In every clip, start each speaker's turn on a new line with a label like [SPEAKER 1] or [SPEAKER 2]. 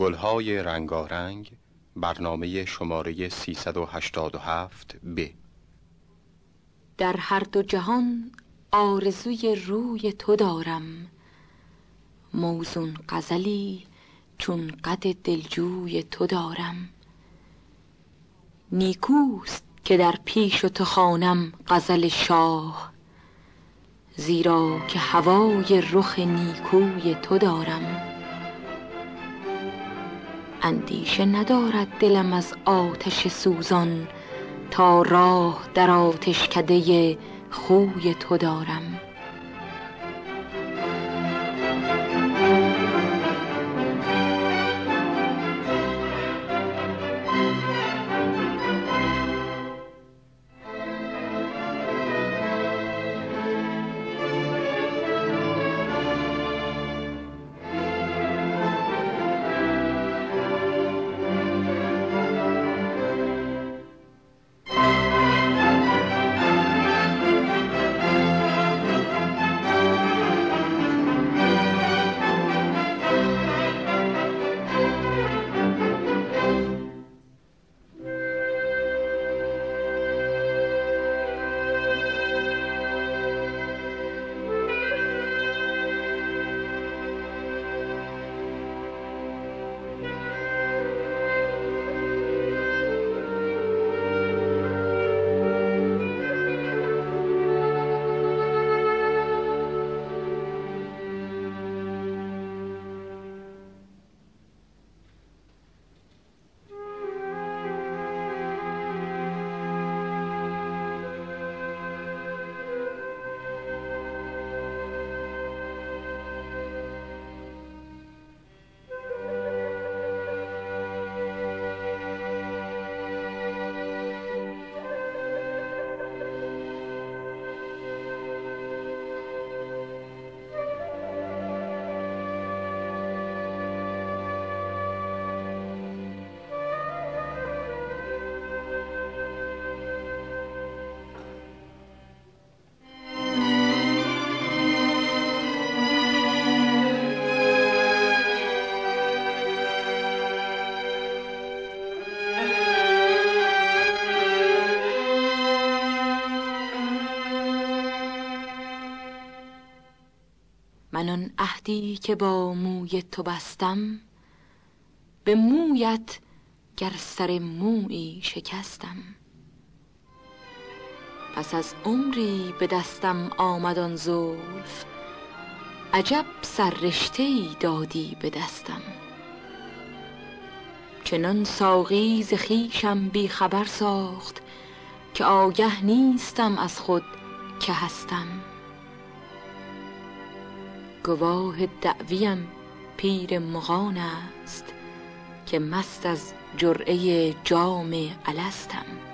[SPEAKER 1] گلهای رنگارنگ برنامه شماره 387 ب.
[SPEAKER 2] در هر دو جهان آرزوی روی تو دارم. موزون غزلی چون قد دلجوی تو دارم. نیکوست که در پیش تو خانم غزل شاه زیرا که هوای رخ نیکوی تو دارم. اندیشه ندارد دلم از آتش سوزان تا راه در آتشکده خوی تو دارم. من آن عهدی که با موی تو بستم به مویت گر سر مویی شکستم. پس از عمری به دستم آمد آن زلف عجب سررشته ای دادی به دستم. چنان ساقی ز خویشم بی خبر ساخت که آگه نیستم از خود که هستم. گواه دعویم پیر مغان است که مست از جرعه جام الستم.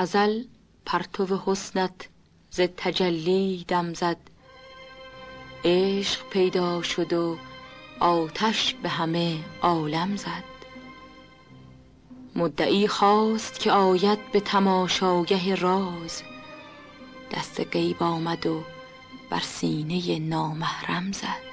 [SPEAKER 2] ازل پرتو حسنت ز تجلی دم زد. عشق پیدا شد و آتش به همه عالم زد. مدعی خواست که آید به تماشاگه راز. دست غیب آمد و بر سینه نامحرم زد.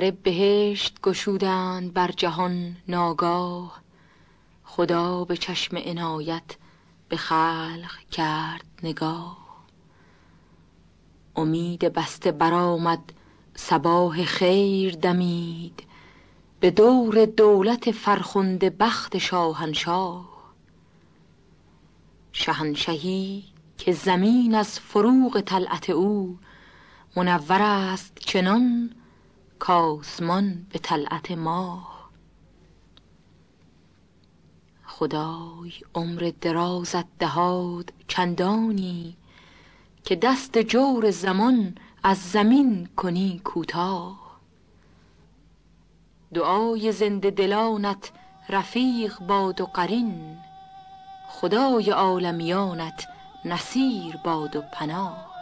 [SPEAKER 2] در بهشت گشودند بر جهان ناگاه خدا به چشم عنایت به خلق کرد نگاه. امید بسته برآمد صباح خیر دمید به دور دولت فرخنده بخت شاهنشاه. شهنشهی که زمین از فروغ طلعت او منور است چنان کاسمان به طلعت ماه. خدای عمر درازت دهاد چندانی که دست جور زمان از زمین کنی کوتاه. دعای زنده دلانت رفیق باد و قرین خدای عالمیانت نصیر باد و پناه.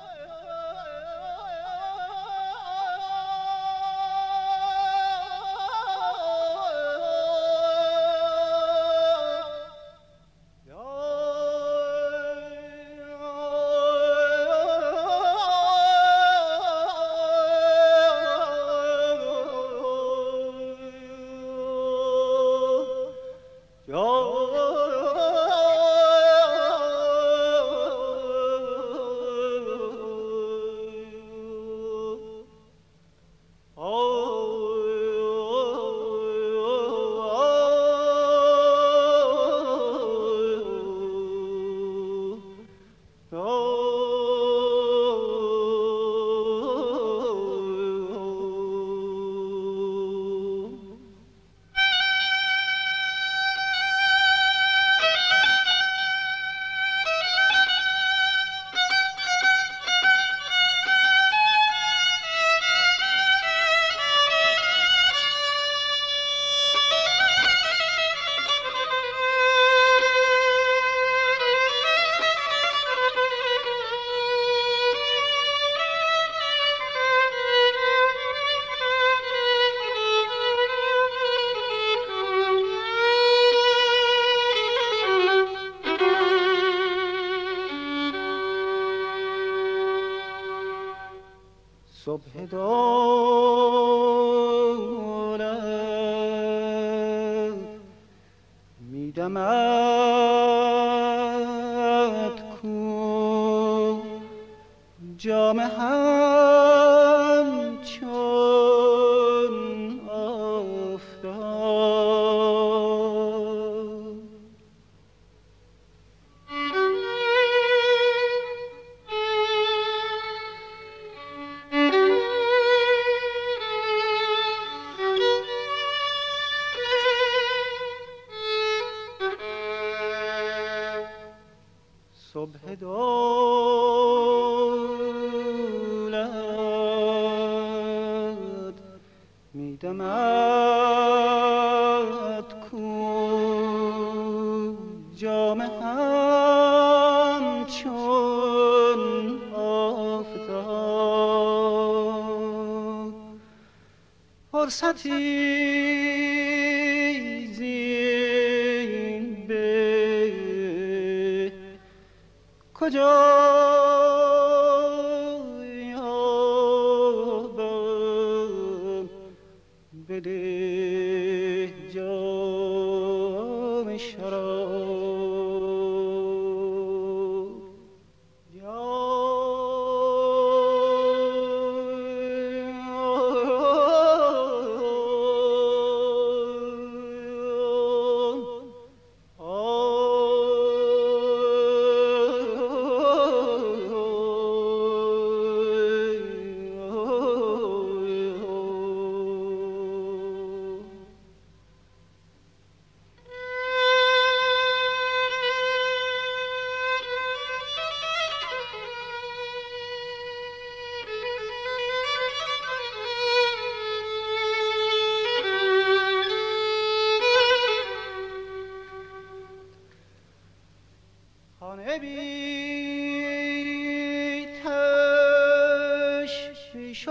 [SPEAKER 3] ده جام شراب.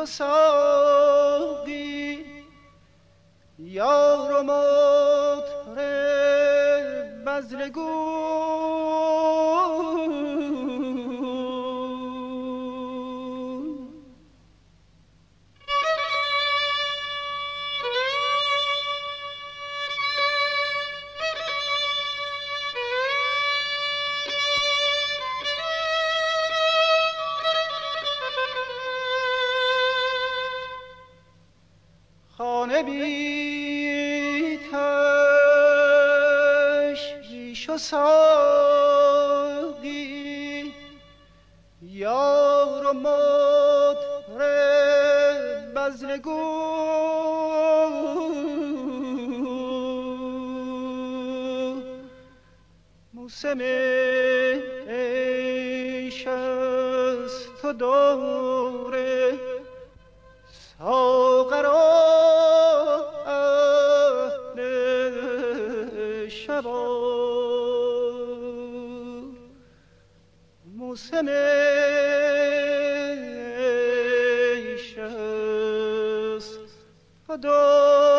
[SPEAKER 3] ساقی. یار و مطرب بزرگو موسم عیش است و دوره ساغران موسم شست دور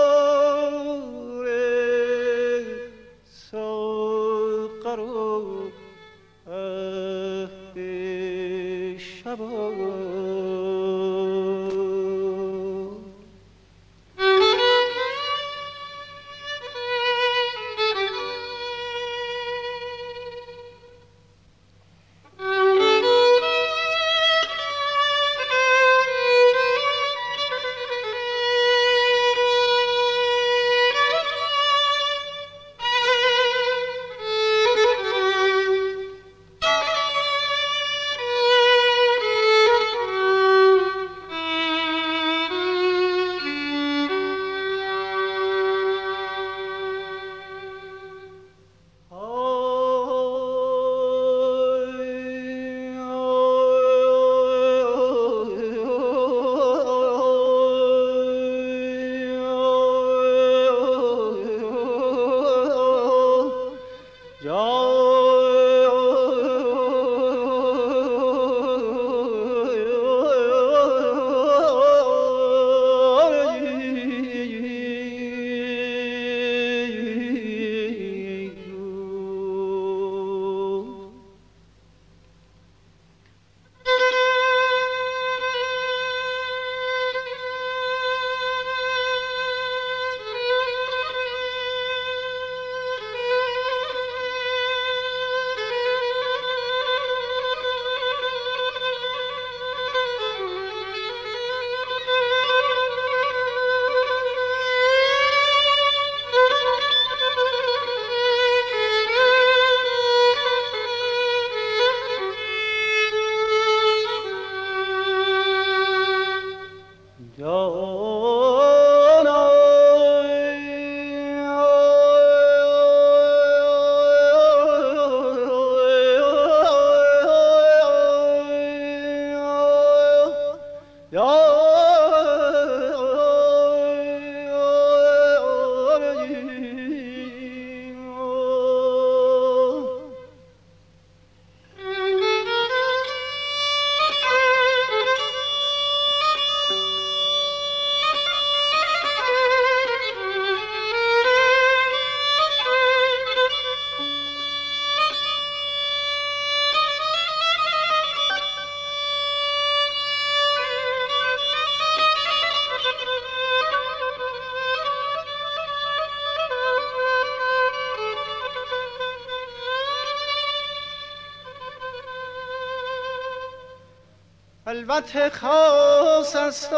[SPEAKER 3] البته خاص است و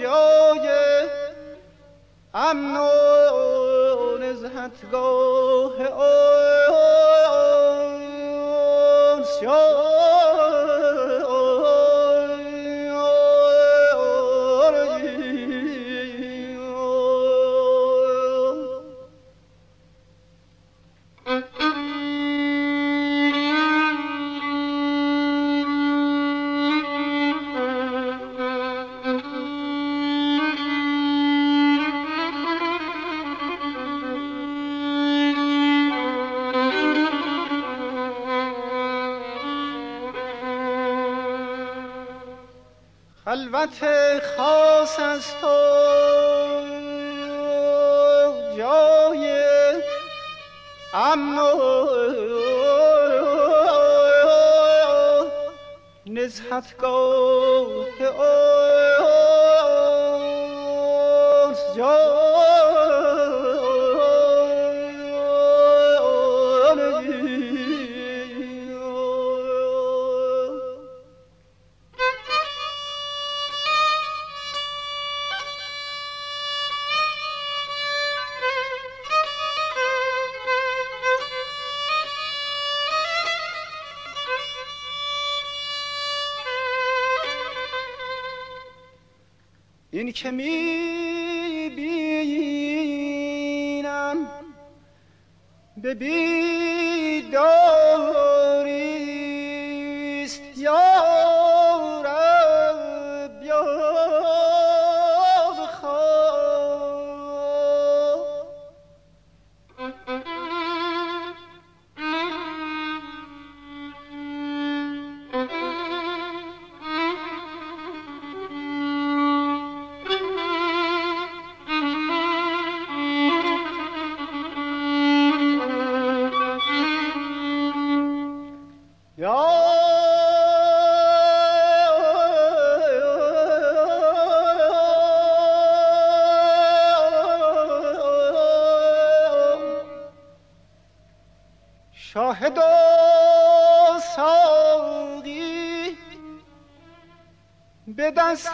[SPEAKER 3] جای امن و نزهتگاه خلوت خاص است تو جای امن و نزهتگاه جای که می بینم به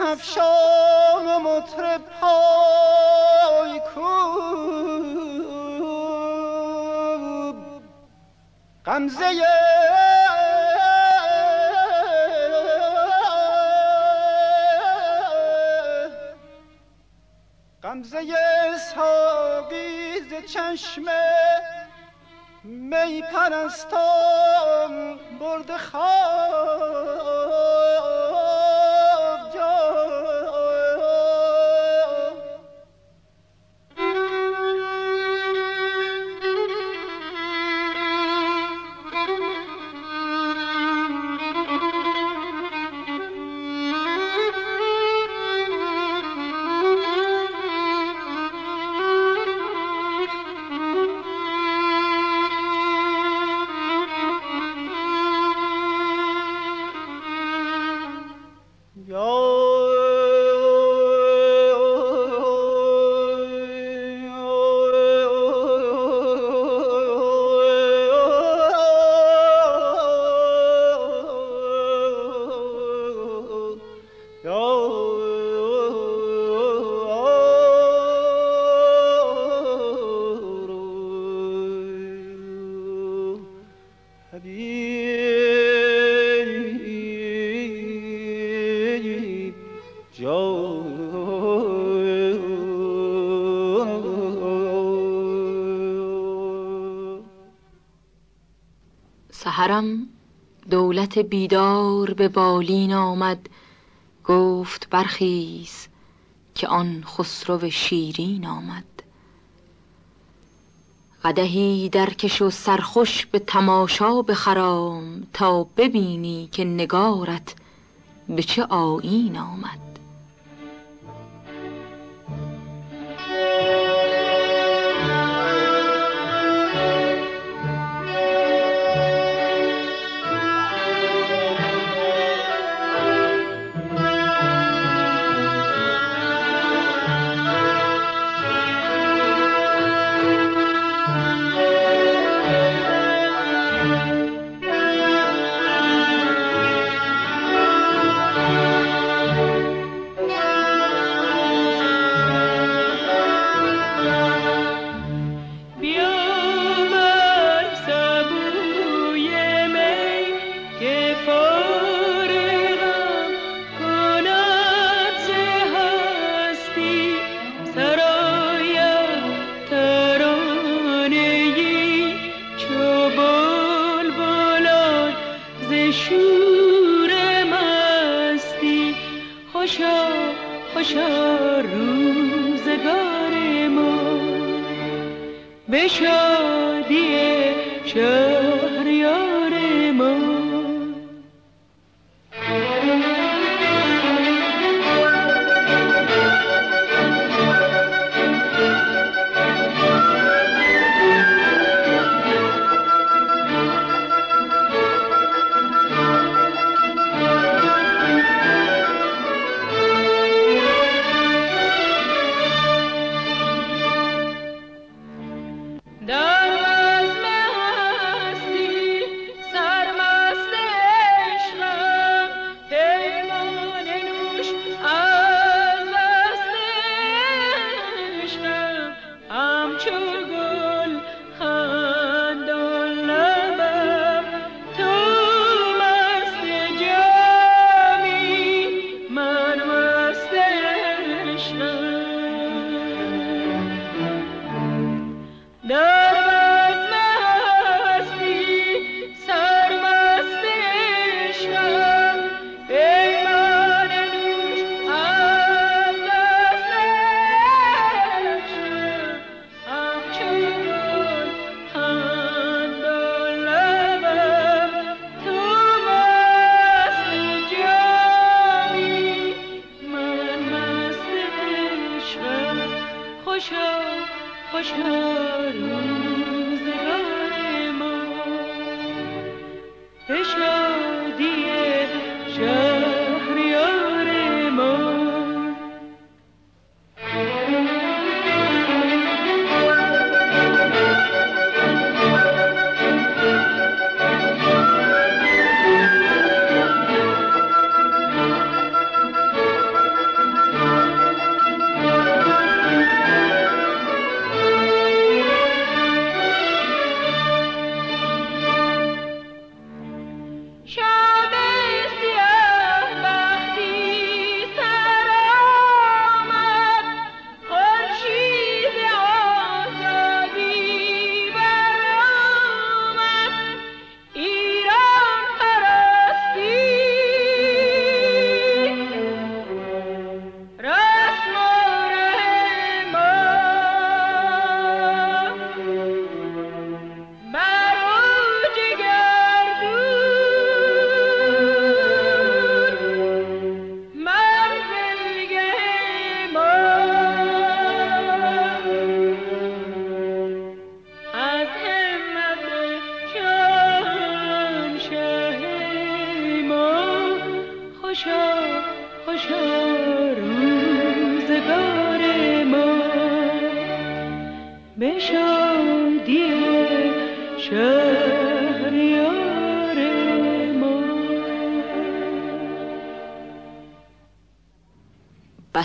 [SPEAKER 3] دست افشان و مطرب های کوب. غمزه غمزه ساقی ز چشمه می پرستم برد خواب
[SPEAKER 2] دولت بیدار به بالین آمد. گفت برخیز که آن خسرو شیرین آمد. قدهی درکش و سرخوش به تماشا بخرام تا ببینی که نگارت به چه آیین آمد.
[SPEAKER 4] شادی شهریار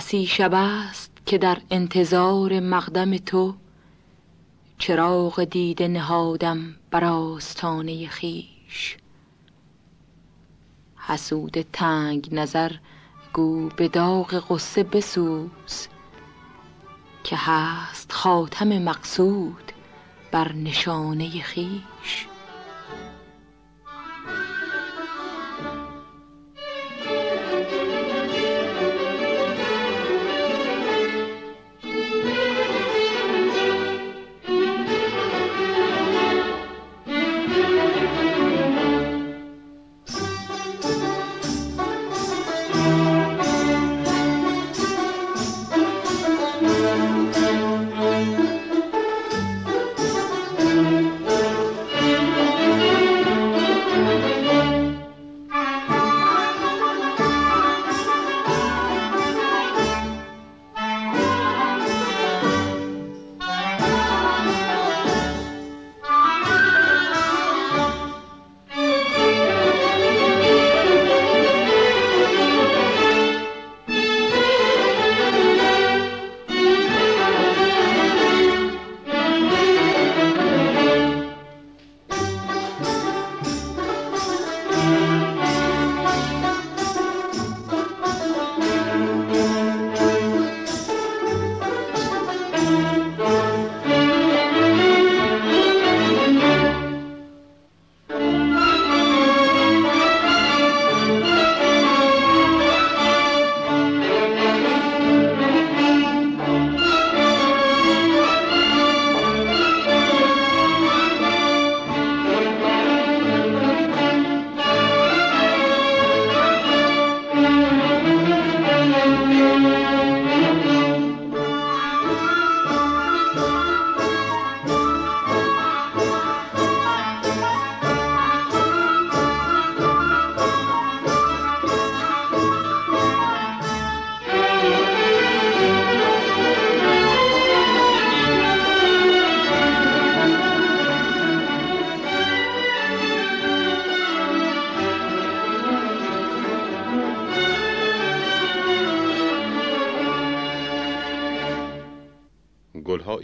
[SPEAKER 2] بسی شب است که در انتظار مقدم تو چراغ دیده نهادم بر آستانه خیش. حسود تنگ نظر گو به داغ قصه بسوز که هست خاتم مقصود بر نشانه خیش.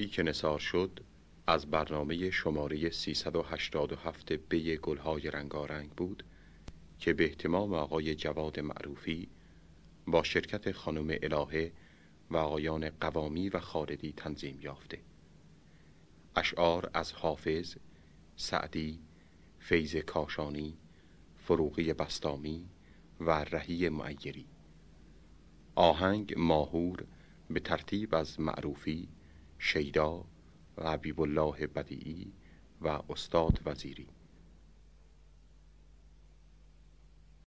[SPEAKER 1] اشعارهایی که نصار شد از برنامه شماره 387 بی گلهای رنگارنگ بود که به احتمام آقای جواد معروفی با شرکت خانم الهه و آقایان قوامی و خالدی تنظیم یافته. اشعار از حافظ، سعدی، فیض کاشانی، فروغی بستامی و رهی معیری. آهنگ ماهور به ترتیب از معروفی، شیدا و حبیب الله بدیعی و استاد وزیری.